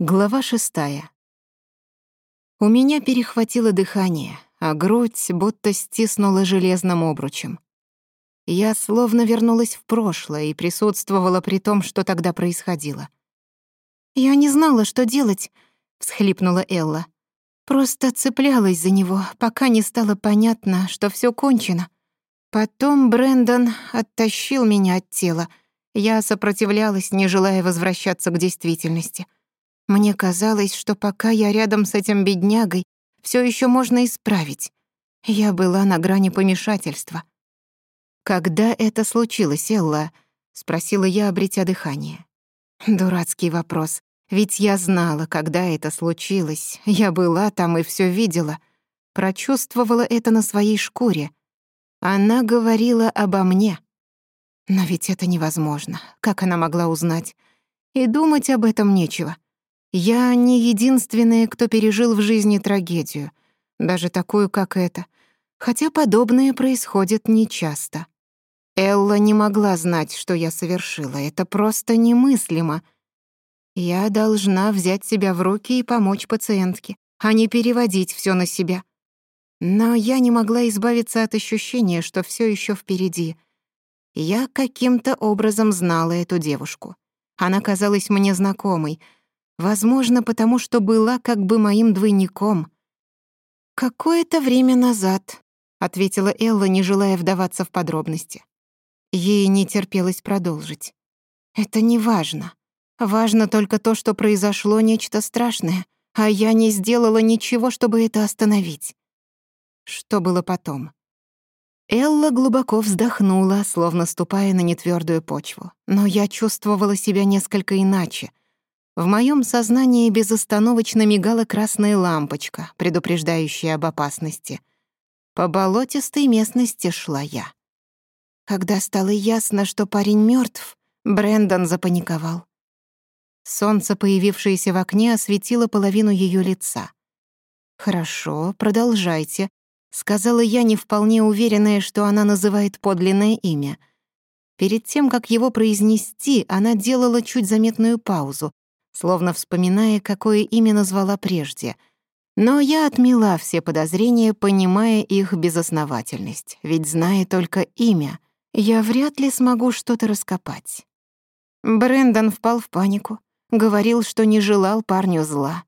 Глава шестая. У меня перехватило дыхание, а грудь будто стиснула железным обручем. Я словно вернулась в прошлое и присутствовала при том, что тогда происходило. «Я не знала, что делать», — всхлипнула Элла. «Просто цеплялась за него, пока не стало понятно, что всё кончено. Потом Брэндон оттащил меня от тела. Я сопротивлялась, не желая возвращаться к действительности». Мне казалось, что пока я рядом с этим беднягой, все еще можно исправить. Я была на грани помешательства. «Когда это случилось, Элла?» — спросила я, обретя дыхание. Дурацкий вопрос. Ведь я знала, когда это случилось. Я была там и все видела. Прочувствовала это на своей шкуре. Она говорила обо мне. Но ведь это невозможно. Как она могла узнать? И Я не единственная, кто пережил в жизни трагедию, даже такую, как эта, хотя подобное происходит нечасто. Элла не могла знать, что я совершила, это просто немыслимо. Я должна взять себя в руки и помочь пациентке, а не переводить все на себя. Но я не могла избавиться от ощущения, что все еще впереди. Я каким-то образом знала эту девушку. Она казалась мне знакомой — Возможно, потому что была как бы моим двойником. «Какое-то время назад», — ответила Элла, не желая вдаваться в подробности. Ей не терпелось продолжить. «Это не важно. Важно только то, что произошло нечто страшное, а я не сделала ничего, чтобы это остановить». Что было потом? Элла глубоко вздохнула, словно ступая на нетвёрдую почву. Но я чувствовала себя несколько иначе — в моем сознании безостановочно мигала красная лампочка, предупреждающая об опасности. По болотистой местности шла я. Когда стало ясно, что парень мертв, Брендон запаниковал. Солнце, появившееся в окне, осветило половину ее лица. «Хорошо, продолжайте», — сказала я, не вполне уверенная, что она называет подлинное имя. Перед тем, как его произнести, она делала чуть заметную паузу, словно вспоминая, какое имя назвала прежде. Но я отмела все подозрения, понимая их безосновательность, ведь зная только имя, я вряд ли смогу что-то раскопать. Брендон впал в панику, говорил, что не желал парню зла.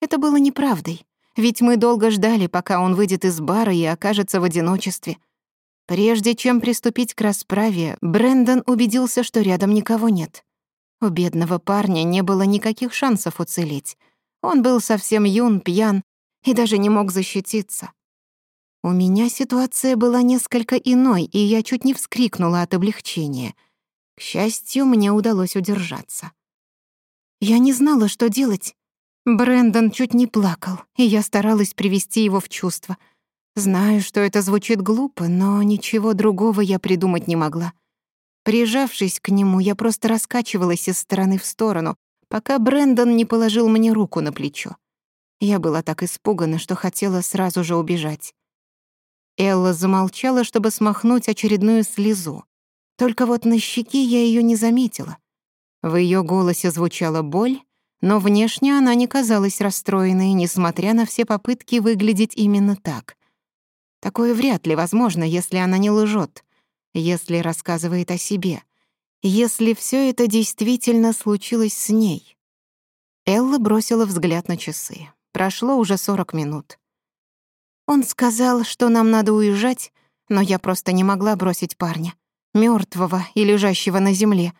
Это было неправдой, ведь мы долго ждали, пока он выйдет из бара и окажется в одиночестве. Прежде чем приступить к расправе, Брендон убедился, что рядом никого нет — У бедного парня не было никаких шансов уцелеть. Он был совсем юн, пьян и даже не мог защититься. У меня ситуация была несколько иной, и я чуть не вскрикнула от облегчения. К счастью, мне удалось удержаться. Я не знала, что делать. Брэндон чуть не плакал, и я старалась привести его в чувство. Прижавшись к нему, я просто раскачивалась из стороны в сторону, пока Брендон не положил мне руку на плечо. Я была так испугана, что хотела сразу же убежать. Элла замолчала, чтобы смахнуть очередную слезу. Только вот на щеке я ее не заметила. В ее голосе звучала боль, но внешне она не казалась расстроенной, несмотря на все попытки выглядеть именно так. Такое вряд ли возможно, если она не лжет если рассказывает о себе, если всё это действительно случилось с ней. Элла бросила взгляд на часы. Прошло уже 40 минут. Он сказал, что нам надо уезжать, но я просто не могла бросить парня, мёртвого и лежащего на земле.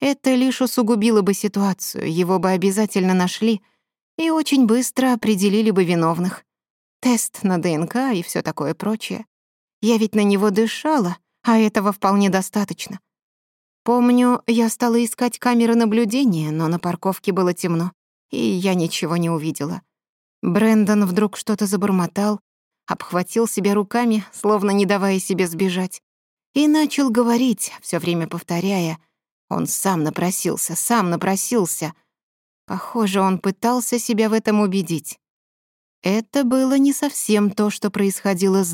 Это лишь усугубило бы ситуацию, его бы обязательно нашли и очень быстро определили бы виновных. Тест на ДНК и всё такое прочее. Я ведь на него дышала, а этого вполне достаточно. Помню, я стала искать камеры наблюдения, но на парковке было темно, и я ничего не увидела. Брэндон вдруг что-то забормотал, обхватил себя руками, словно не давая себе сбежать, и начал говорить, все время повторяя, он сам напросился, сам напросился. Похоже, он пытался себя в этом убедить. Это было не совсем то, что происходило с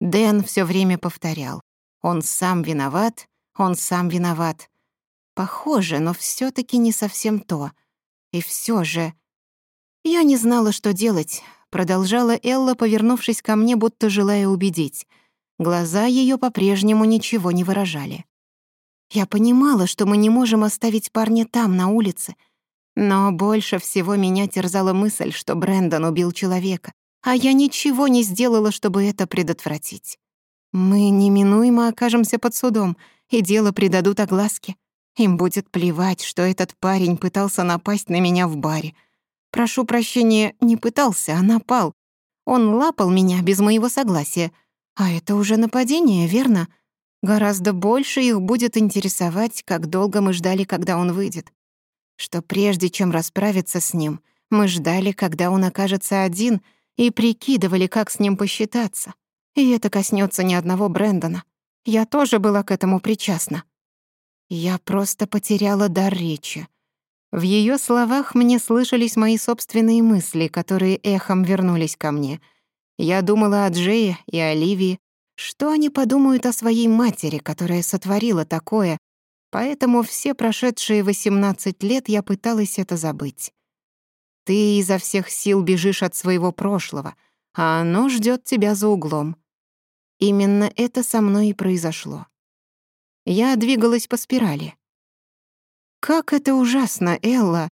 Дэном, но очень похоже — Дэн все время повторял. Он сам виноват, он сам виноват. Похоже, но все таки не совсем то. И все же... Я не знала, что делать, продолжала Элла, повернувшись ко мне, будто желая убедить. Глаза ее по-прежнему ничего не выражали. Я понимала, что мы не можем оставить парня там, на улице, но больше всего меня терзала мысль, что Брэндон убил человека, а я ничего не сделала, чтобы это предотвратить. Мы неминуемо окажемся под судом, и дело придадут огласке. Им будет плевать, что этот парень пытался напасть на меня в баре. Прошу прощения, не пытался, а напал. Он лапал меня без моего согласия. А это уже нападение, верно? Гораздо больше их будет интересовать, как долго мы ждали, когда он выйдет. Что прежде чем расправиться с ним, мы ждали, когда он окажется один — и прикидывали, как с ним посчитаться. И это коснется ни одного Брэндона. Я тоже была к этому причастна. Я просто потеряла дар речи. В ее словах мне слышались мои собственные мысли, которые эхом вернулись ко мне. Я думала о Джее и Оливии, что они подумают о своей матери, которая сотворила такое, поэтому все прошедшие 18 лет я пыталась это забыть. Ты изо всех сил бежишь от своего прошлого, а оно ждет тебя за углом. Именно это со мной и произошло. Я двигалась по спирали. «Как это ужасно, Элла!»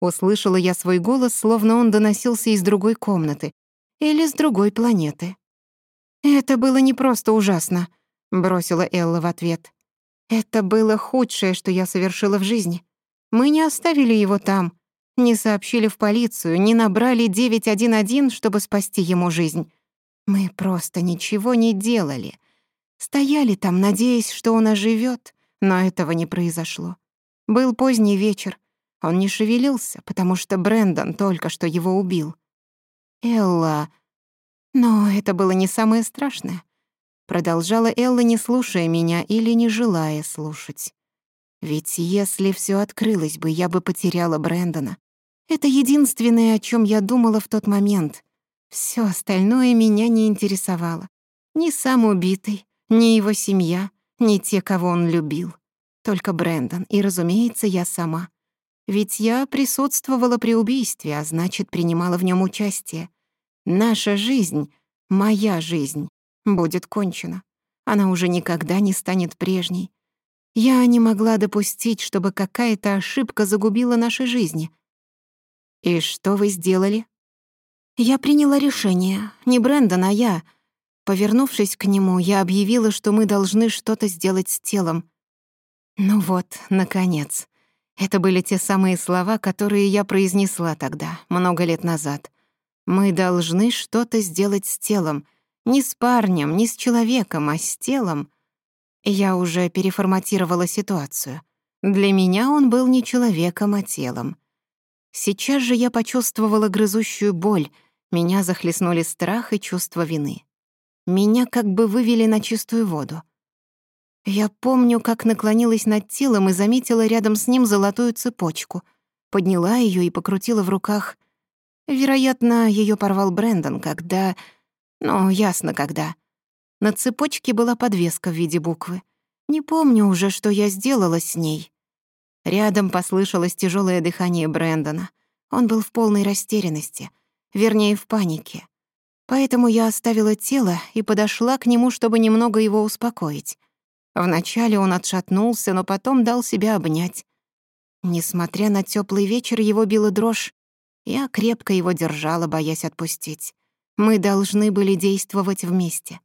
Услышала я свой голос, словно он доносился из другой комнаты или с другой планеты. «Это было не просто ужасно», — бросила Элла в ответ. «Это было худшее, что я совершила в жизни. Мы не оставили его там, не сообщили в полицию, не набрали 911, чтобы спасти ему жизнь. Мы просто ничего не делали. Стояли там, надеясь, что он оживет, но этого не произошло. Был поздний вечер. Он не шевелился, потому что Брэндон только что его убил. Элла но это было не самое страшное. Продолжала Элла, не слушая меня или не желая слушать. Ведь если все Это единственное, о чем я думала в тот момент. Все остальное меня не интересовало. Ни сам убитый, ни его семья, ни те, кого он любил. Только Брэндон, и, разумеется, я сама. Ведь я присутствовала при убийстве, а значит, принимала в нем участие. Наша жизнь, моя жизнь, будет кончена. Она уже никогда не станет прежней. Я не могла допустить, чтобы какая-то ошибка загубила наши жизни. И что вы сделали? Я приняла решение. Не Брэндон, а я. Повернувшись к нему, я объявила, что мы должны что-то сделать с телом. Ну вот, наконец. Это были те самые слова, которые я произнесла тогда, много лет назад. Мы должны что-то сделать с телом. Не с парнем, не с человеком, а с телом. Я уже переформатировала ситуацию. Для меня он был не человеком, а телом. Сейчас же я почувствовала грызущую боль, меня захлестнули страх и чувство вины. Меня как бы вывели на чистую воду. Я помню, как наклонилась над телом и заметила рядом с ним золотую цепочку. Подняла ее и покрутила в руках. Вероятно, ее порвал Брэндон, когда... Ну, ясно, когда. На цепочке была подвеска в виде буквы. Не помню уже, что я сделала с ней. Рядом послышалось тяжелое дыхание Брэндона. Он был в полной растерянности, вернее, в панике. Поэтому я оставила тело и подошла к нему, чтобы немного его успокоить. Вначале он отшатнулся, но потом дал себя обнять. Несмотря на теплый вечер, его била дрожь, я крепко его держала, боясь отпустить. Мы должны были действовать вместе.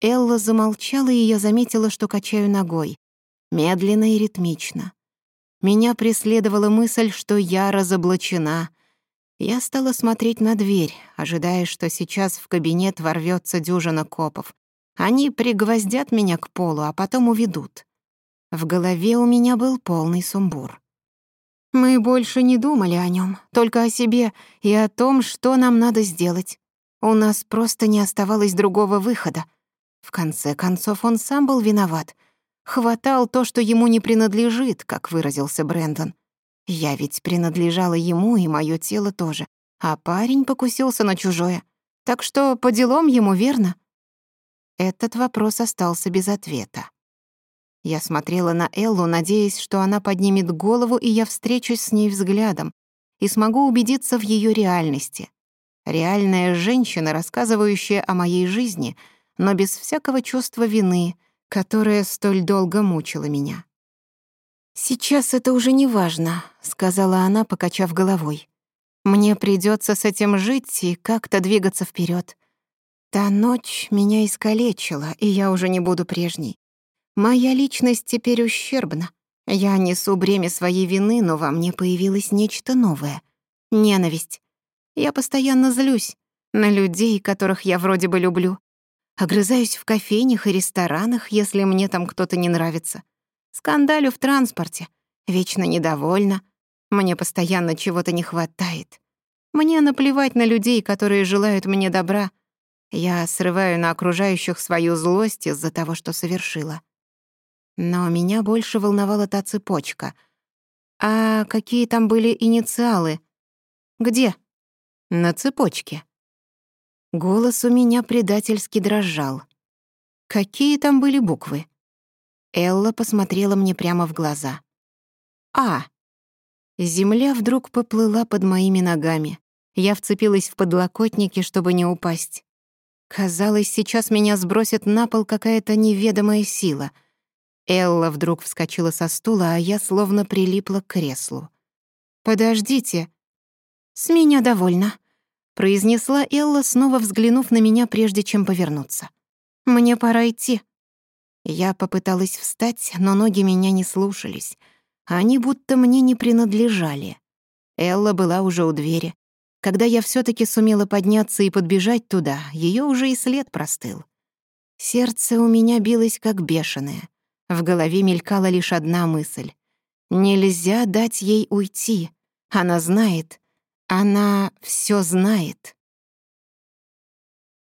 Элла замолчала, и я заметила, что качаю ногой. Медленно и ритмично. Меня преследовала мысль, что я разоблачена. Я стала смотреть на дверь, ожидая, что сейчас в кабинет ворвётся дюжина копов. Они пригвоздят меня к полу, а потом уведут. В голове у меня был полный сумбур. Мы больше не думали о нём, только о себе и о том, что нам надо сделать. У нас просто не оставалось другого выхода. В конце концов, он сам был виноват. Хватал то, что ему не принадлежит, как выразился Брэндон. Я ведь принадлежала ему, и мое тело тоже. А парень покусился на чужое. Так что по делам ему верно? Этот вопрос остался без ответа. Я смотрела на Эллу, надеясь, что она поднимет голову, и я встречусь с ней взглядом и смогу убедиться в ее реальности. Реальная женщина, рассказывающая о моей жизни, но без всякого чувства вины — которая столь долго мучила меня. «Сейчас это уже не важно», — сказала она, покачав головой. «Мне придётся с этим жить и как-то двигаться вперёд. Та ночь меня искалечила, и я уже не буду прежней. Моя личность теперь ущербна. Я несу бремя своей вины, но во мне появилось нечто новое. Ненависть. Я постоянно злюсь на людей, которых я вроде бы люблю, Огрызаюсь в кофейнях и ресторанах, если мне там кто-то не нравится. Скандалю в транспорте. Вечно недовольна. Мне постоянно чего-то не хватает. Мне наплевать на людей, которые желают мне добра. Я срываю на окружающих свою злость из-за того, что совершила. Но меня больше волновала та цепочка. А какие там были инициалы? Где? На цепочке. Голос у меня предательски дрожал. Какие там были буквы? Элла посмотрела мне прямо в глаза. «А!» Земля вдруг поплыла под моими ногами. Я вцепилась в подлокотники, чтобы не упасть. Казалось, сейчас меня сбросит на пол какая-то неведомая сила. Элла вдруг вскочила со стула, а я словно прилипла к креслу. «Подождите!» «С меня довольно!» произнесла Элла, снова взглянув на меня, прежде чем повернуться. «Мне пора идти». Я попыталась встать, но ноги меня не слушались. Они будто мне не принадлежали. Элла была уже у двери. Когда я все таки сумела подняться и подбежать туда, ее уже и след простыл. Сердце у меня билось как бешеное. В голове мелькала лишь одна мысль. «Нельзя дать ей уйти. Она знает, Она все знает.